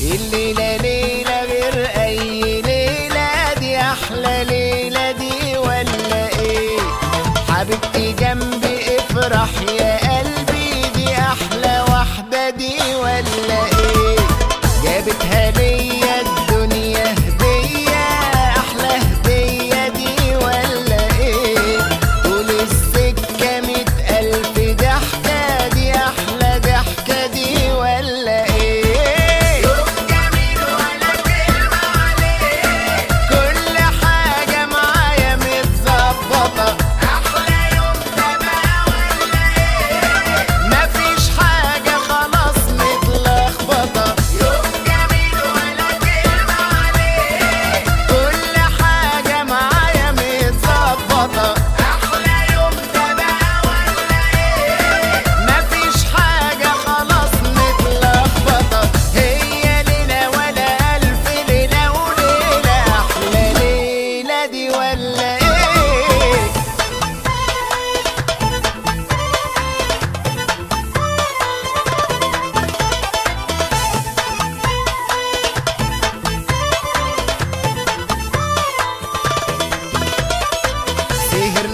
الليلة ليلة غير أي ليلة دي أحلى ليلة دي ولا إيه؟ حبيبتي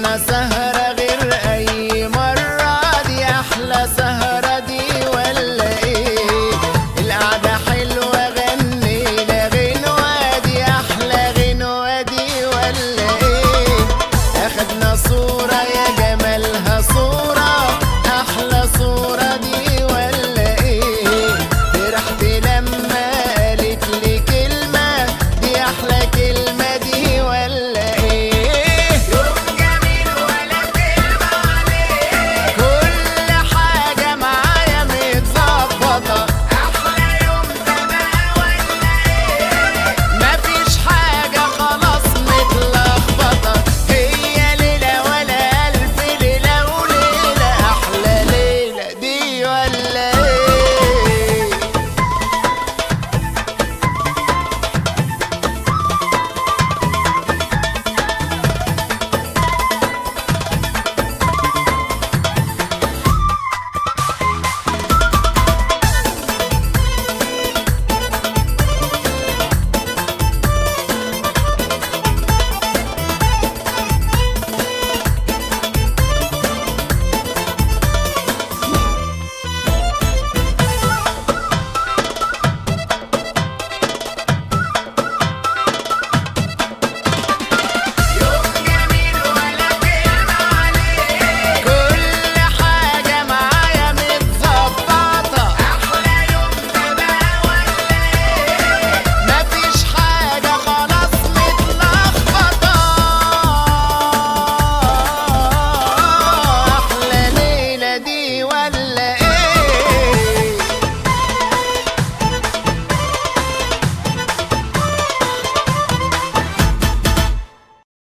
Nasa